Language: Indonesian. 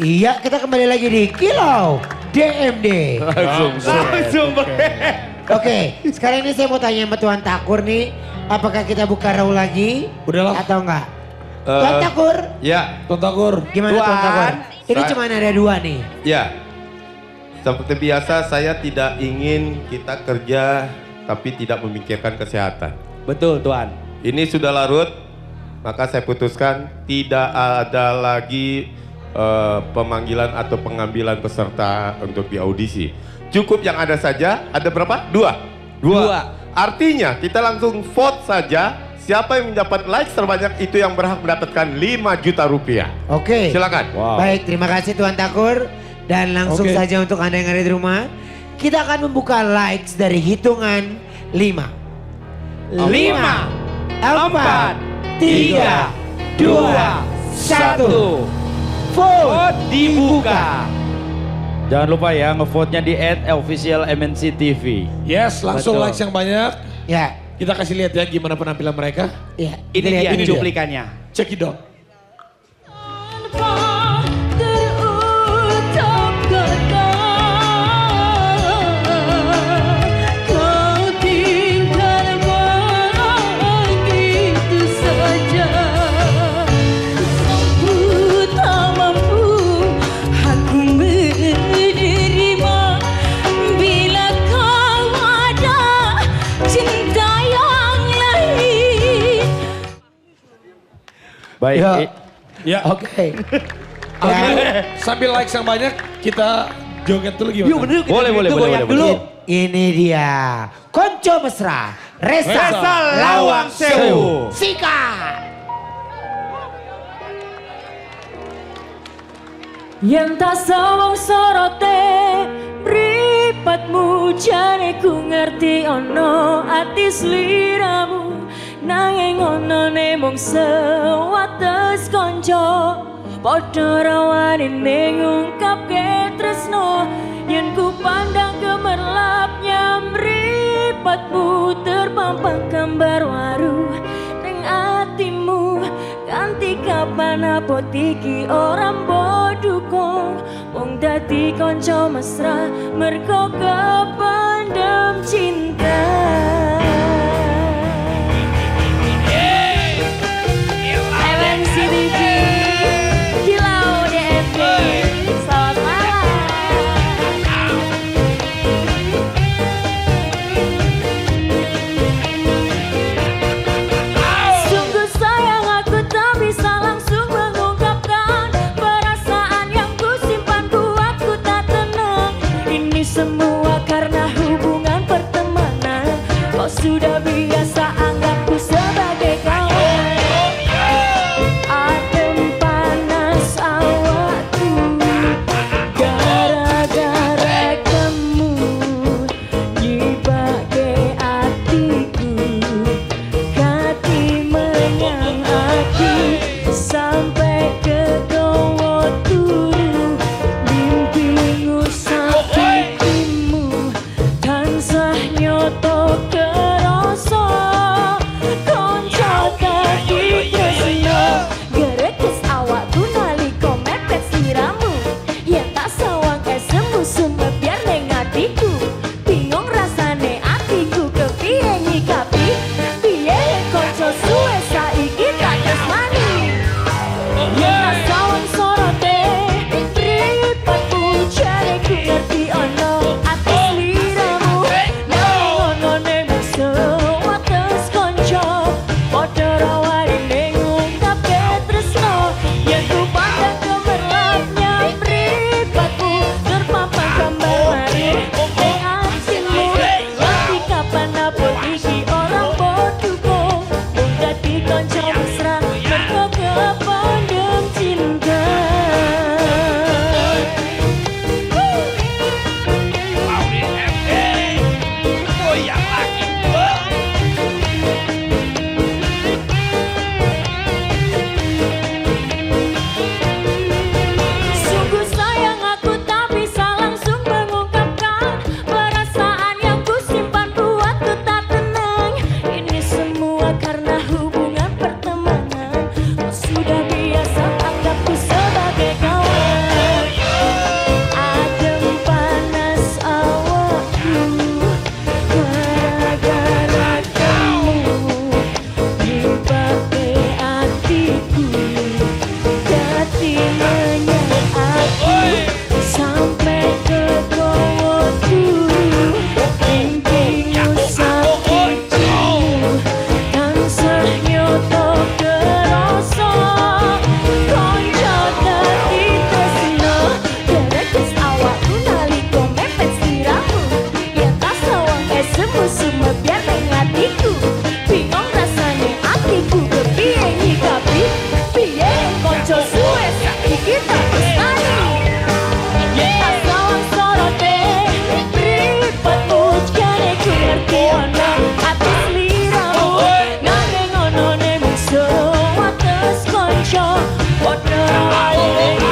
Iya, kita kembali lagi di Kilau DMD. Langsung. Langsung Oke, sekarang ini saya mau tanya sama Tuan Takur nih, apakah kita buka raw lagi? Udahlah. Atau enggak? Eh, Tuan Takur, Ya, Tuan Takur. gimana Tuan, Tuan. Takur? Ini cuma ada dua nih. ya. Seperti biasa saya tidak ingin kita kerja tapi tidak memikirkan kesehatan. Betul Tuan. Ini sudah larut, maka saya putuskan tidak ada lagi eh, pemanggilan atau pengambilan peserta untuk di audisi. Cukup yang ada saja, ada berapa? Dua. Dua. Artinya kita langsung vote saja, siapa yang mendapat likes terbanyak itu yang berhak mendapatkan 5 juta rupiah. Oke. Silakan. Baik, terima kasih Tuan Takur. Dan langsung Oke. saja untuk Anda yang ada di rumah, kita akan membuka likes dari hitungan 5. 5, 4, 3, 2, 1. Vote! Dibuka. Jangan lupa ya ngevote-nya di official MNC TV. Yes, langsung Betul. likes yang banyak. Ya, Kita kasih lihat ya gimana penampilan mereka. ya. Ini lihat dia ini cuplikannya. Cek it out. Baik. Ya. Ya, Oke. Ya. gitu, sambil likes yang banyak, kita joget dulu gimana? Yuk bener boleh, boleh, boleh, boleh, boleh. Ini dia. Konco Mesra. Resa, Resa Lawang Sewu. Sikat. Yang tak sawang sorote Pripatmu jane ku ngerti ono ati sliramu Nanging ono ne mung sewates konco Padha rawani ning ngungkapke tresno. Yen ku pandang gemerlapnya mripatmu Terpampang gambar waru. Ning atimu Ganti kapan apa iki ora boduko Wong dadi kanca mesra mergo kependem cinta Ele canta. I